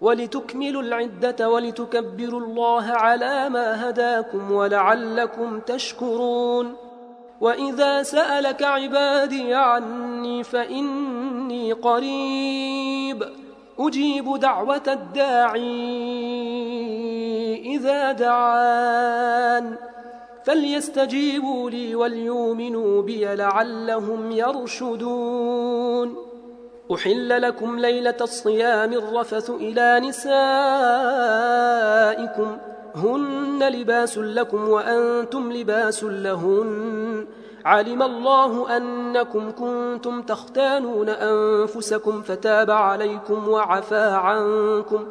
ولتكملوا العدة ولتكبروا الله على ما هداكم ولعلكم تشكرون. وإذا سألك عبادي عني فإني قريب. أجيب دعوة الداعي إذا دعان. فليستجيبوا لي وليؤمنوا بي لعلهم يرشدون. أحل لكم ليلة الصيام الرفث إلى نسائكم هن لباس لكم وأنتم لباس لهن علم الله أنكم كنتم تختانون أنفسكم فتاب عليكم وعفى عنكم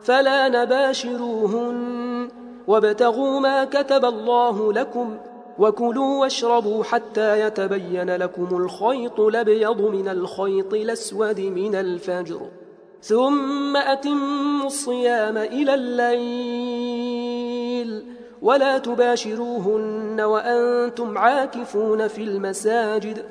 فلا نباشروهن وابتغوا ما كتب الله لكم وكلوا واشربوا حتى يتبين لكم الخيط الأبيض من الخيط الأسود من الفجر. ثم أتموا الصيام إلى الليل. ولا تباشروهن وأنتم عاكفون في المساجد.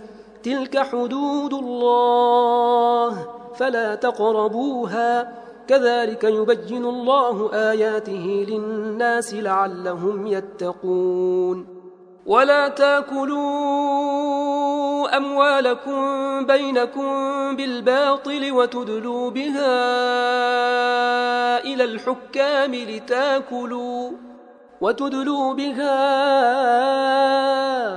تلك حدود الله فلا تقربوها. كذلك يبين الله آياته للناس لعلهم يتقون. ولا تاكلوا أموالكم بينكم بالباطل وتدلوا بها إلى الحكام لتاكلوا وتدلوا بها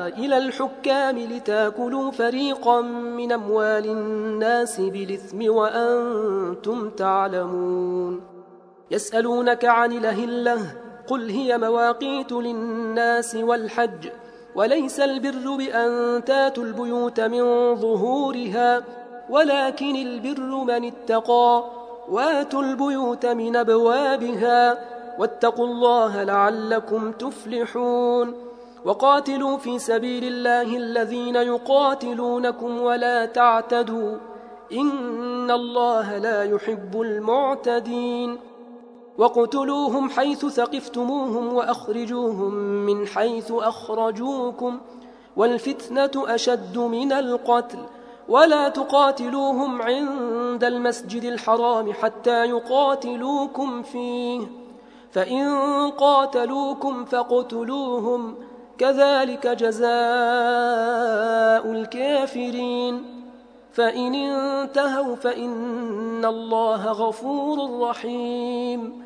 إلى الحكام لتاكلوا فريقا من أموال الناس بالإثم وأنتم تعلمون. يسألونك عن الأهلة قل هي مواقيت للناس والحج وليس البر بأن تاتوا البيوت من ظهورها ولكن البر من اتقى واتوا البيوت من أبوابها واتقوا الله لعلكم تفلحون. وقاتلوا في سبيل الله الذين يقاتلونكم ولا تعتدوا إن الله لا يحب المعتدين. وقتلوهم حيث ثقفتموهم وأخرجوهم من حيث أخرجوكم والفتنة أشد من القتل ولا تقاتلوهم عند المسجد الحرام حتى يقاتلوكم فيه فإن قاتلوكم فاقتلوهم كذلك جزاء الكافرين فإن انتهوا فإن الله غفور رحيم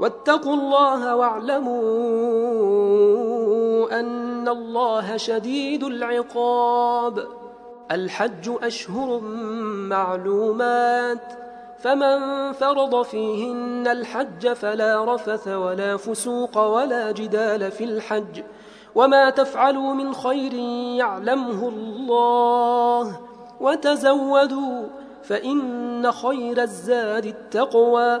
واتقوا الله واعلموا أن الله شديد العقاب. الحج أشهر معلومات فمن فرض فيهن الحج فلا رفث ولا فسوق ولا جدال في الحج وما تفعلوا من خير يعلمه الله. وتزودوا فإن خير الزاد التقوى.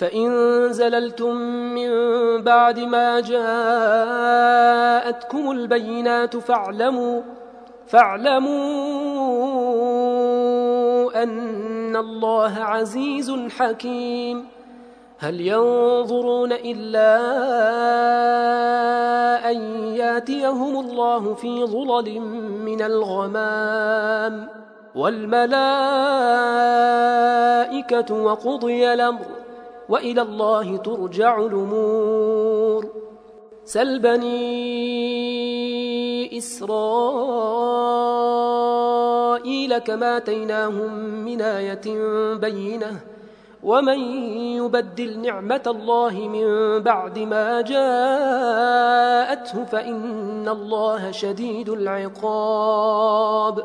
فإن زللتم من بعد ما جاءتكم البينات فاعلموا فاعلموا أن الله عزيز حكيم. هل ينظرون إلا أن ياتيهم الله في ظلل من الغمام. والملائكة وقضي الأمر. وإلى الله ترجع الأمور. سل بني إسرائيل كما آتيناهم من آية بينة. ومن يبدل نعمة الله من بعد ما جاءته فإن الله شديد العقاب.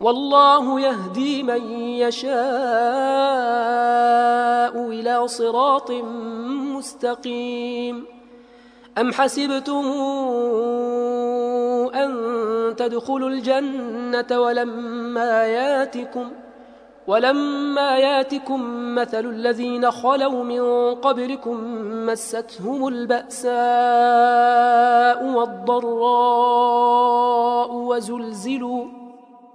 والله يهدي من يشاء إلى صراط مستقيم. أم حسبتم أن تدخلوا الجنة ولما ياتكم ولما ياتكم مثل الذين خلوا من قبلكم مستهم البأساء والضراء وزلزلوا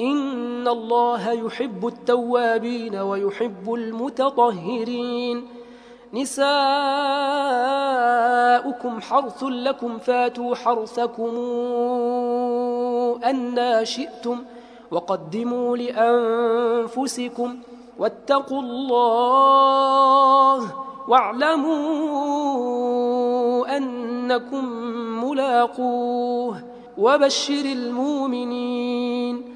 إن الله يحب التوابين ويحب المتطهرين. نساؤكم حرث لكم فاتوا حرثكم أنا شئتم وقدموا لأنفسكم واتقوا الله واعلموا أنكم ملاقوه وبشر المؤمنين.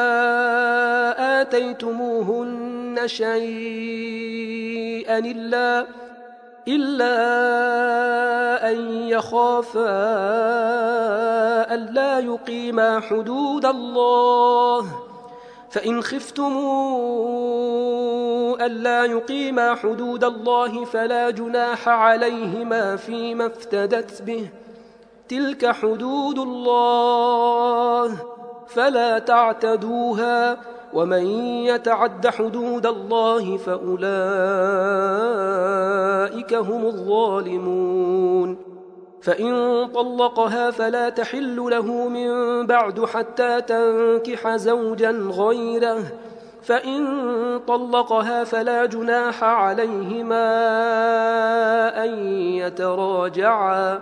آتيتموهن شيئا إلا إلا أن يخافا ألا يقيما حدود الله. فإن خفتموا ألا يقيما حدود الله فلا جناح عليهما فيما افتدت به. تلك حدود الله. فلا تعتدوها. ومن يتعد حدود الله فأولئك هم الظالمون. فإن طلقها فلا تحل له من بعد حتى تنكح زوجا غيره. فإن طلقها فلا جناح عليهما أن يتراجعا.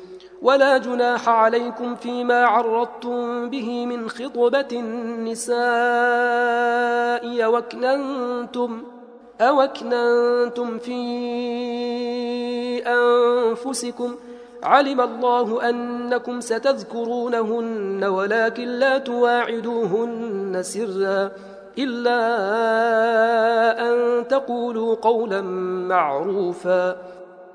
ولا جناح عليكم فيما عرضتم به من خطبة النساء وكننتم أوكننتم في أنفسكم. علم الله أنكم ستذكرونهن ولكن لا تواعدوهن سرا إلا أن تقولوا قولا معروفا.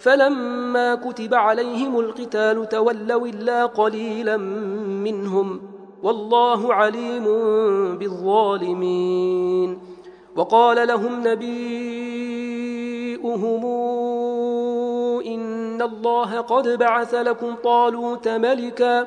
فلما كتب عليهم القتال تولوا إلا قليلا منهم والله عليم بالظالمين. وقال لهم نبيئهم إن الله قد بعث لكم طالوت ملكا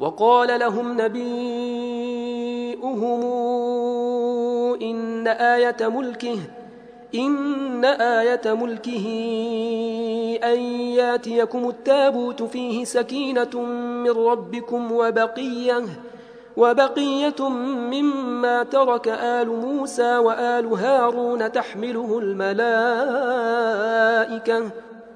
وقال لهم نبيئهم إن آية ملكه إن آية ملكه أن ياتيكم التابوت فيه سكينة من ربكم وبقية وبقية مما ترك آل موسى وآل هارون تحمله الملائكة.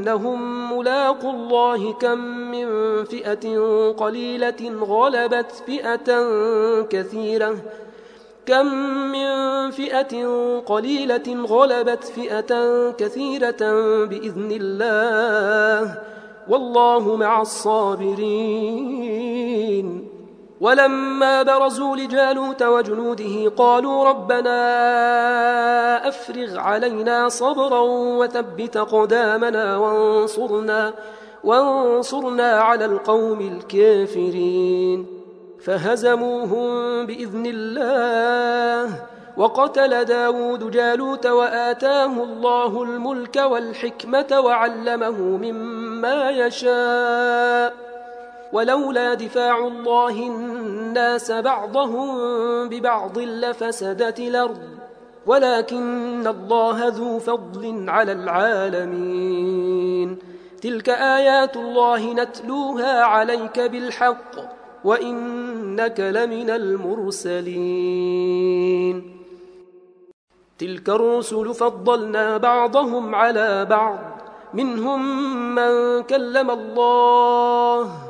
أنهم ملاقوا الله كم من فئة قليلة غلبت فئة كثيرة. كم من فئة قليلة غلبت فئة كثيرة بإذن الله. والله مع الصابرين. ولما برزوا لجالوت وجنوده قالوا ربنا أفرغ علينا صبرا وثبت قدامنا وانصرنا وانصرنا على القوم الكافرين. فهزموهم بإذن الله. وقتل داود جالوت وآتاه الله الملك والحكمة وعلمه مما يشاء. ولولا دفاع الله الناس بعضهم ببعض لفسدت الأرض. ولكن الله ذو فضل على العالمين. تلك آيات الله نتلوها عليك بالحق وإنك لمن المرسلين. تلك الرسل فضلنا بعضهم على بعض. منهم من كلم الله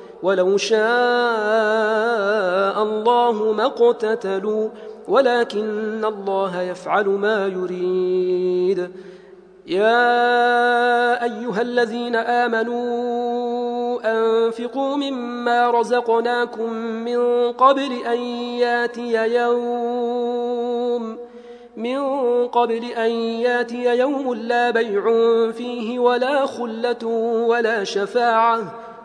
ولو شاء الله ما اقتتلوا ولكن الله يفعل ما يريد. يا أيها الذين آمنوا أنفقوا مما رزقناكم من قبل أن ياتي يوم. من قبل أن ياتي يوم لا بيع فيه ولا خلة ولا شفاعة.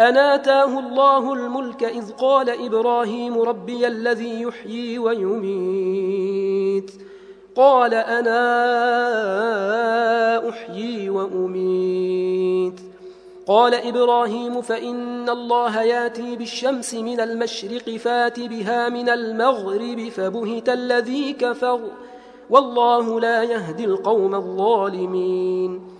أن آتاه الله الملك إذ قال إبراهيم ربي الذي يحيي ويميت. قال أنا أحيي وأميت. قال إبراهيم فإن الله ياتي بالشمس من المشرق فات بها من المغرب فبهت الذي كفر والله لا يهدي القوم الظالمين.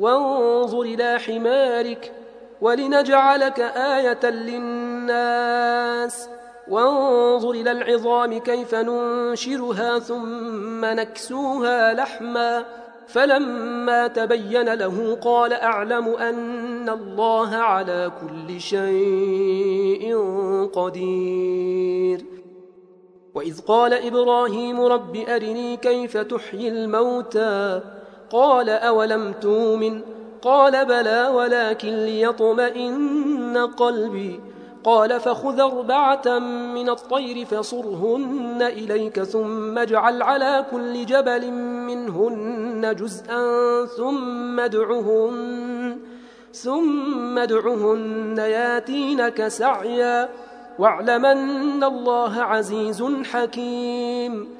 وانظر إلى حمارك ولنجعلك آية للناس. وانظر إلى العظام كيف ننشرها ثم نكسوها لحما. فلما تبين له قال أعلم أن الله على كل شيء قدير. وإذ قال إبراهيم رب أرني كيف تحيي الموتى. قال أولم تؤمن؟ قال بلى ولكن ليطمئن قلبي. قال فخذ أربعة من الطير فصرهن إليك ثم اجعل على كل جبل منهن جزءا ثم ادعهن ثم ادعهن ياتينك سعيا. واعلم أن الله عزيز حكيم.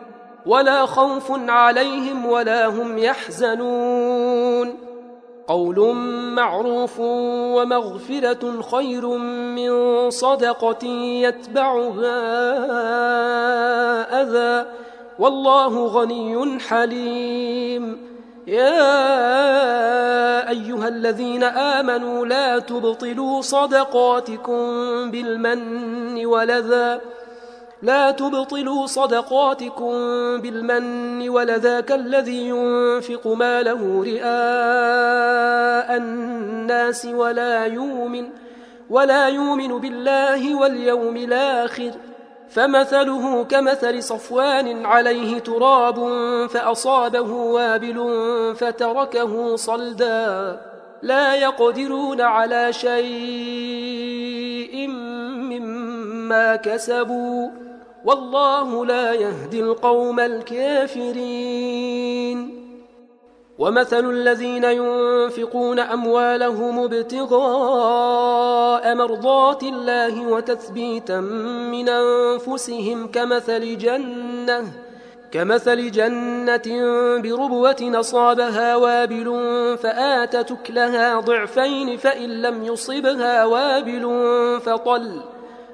ولا خوف عليهم ولا هم يحزنون. قول معروف ومغفرة خير من صدقة يتبعها أذى. والله غني حليم. يا أيها الذين آمنوا لا تبطلوا صدقاتكم بالمن ولذا لا تبطلوا صدقاتكم بالمن ولذاك الذي ينفق ماله رئاء الناس ولا يؤمن ولا يؤمن بالله واليوم الآخر. فمثله كمثل صفوان عليه تراب فأصابه وابل فتركه صلدا. لا يقدرون على شيء مما كسبوا. والله لا يهدي القوم الكافرين. ومثل الذين ينفقون أموالهم ابتغاء مرضات الله وتثبيتا من أنفسهم كمثل جنة كمثل جنة بربوة نصابها وابل فآتت أكلها ضعفين فإن لم يصبها وابل فطل.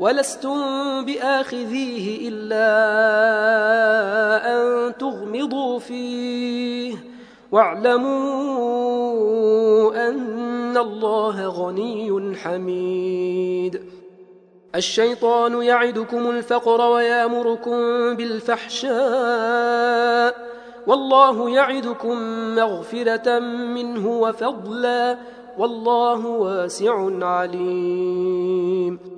ولستم بآخذيه إلا أن تغمضوا فيه. واعلموا أن الله غني حميد. الشيطان يعدكم الفقر ويامركم بالفحشاء. والله يعدكم مغفرة منه وفضلا. والله واسع عليم.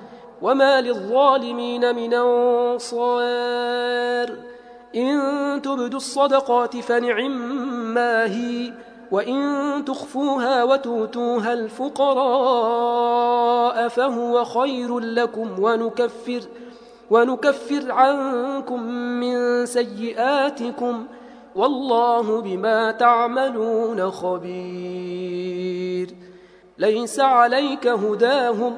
وما للظالمين من أنصار إن تبدوا الصدقات فنعما هي وإن تخفوها وتؤتوها الفقراء فهو خير لكم ونكفر ونكفر عنكم من سيئاتكم والله بما تعملون خبير ليس عليك هداهم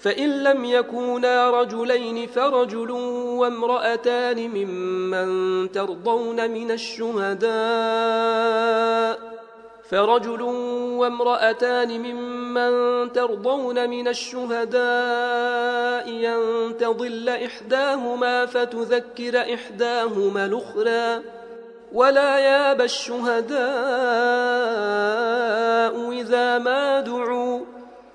فإن لم يكونا رجلين فرجل وامرأتان ممن ترضون من الشهداء فرجل وامرأتان ممن ترضون من الشهداء أن تضل إحداهما فتذكر إحداهما الأخرى ولا ياب الشهداء إذا ما دعوا.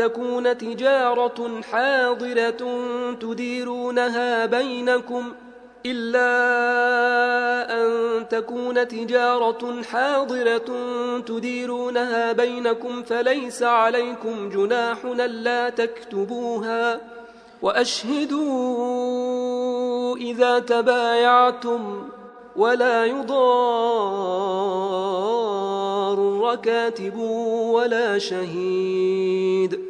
تكون تجارة حاضرة تديرونها بينكم ۖ إلا أن تكون تجارة حاضرة تديرونها بينكم فليس عليكم جناح لا تكتبوها وأشهدوا إذا تبايعتم ولا يضار كاتب ولا شهيد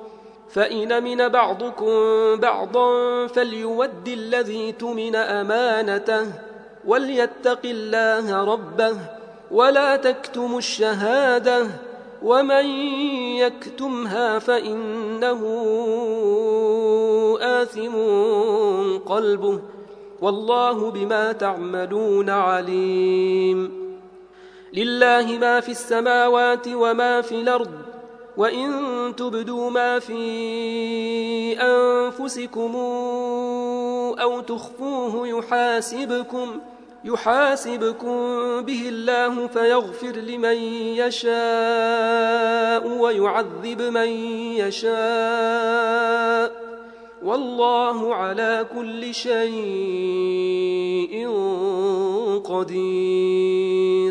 فإن من بعضكم بعضا فليود الذي تمن أمانته وليتق الله ربه ولا تكتموا الشهادة ومن يكتمها فإنه آثم قلبه والله بما تعملون عليم. لله ما في السماوات وما في الأرض وإن تبدوا ما في أنفسكم أو تخفوه يحاسبكم يحاسبكم به الله فيغفر لمن يشاء ويعذب من يشاء والله على كل شيء قدير